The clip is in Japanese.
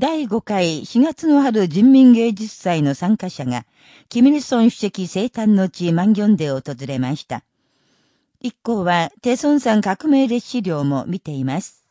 第5回4月の春人民芸術祭の参加者が、キミルソン主席生誕の地万行で訪れました。一行は、テソンさん革命列資料も見ています。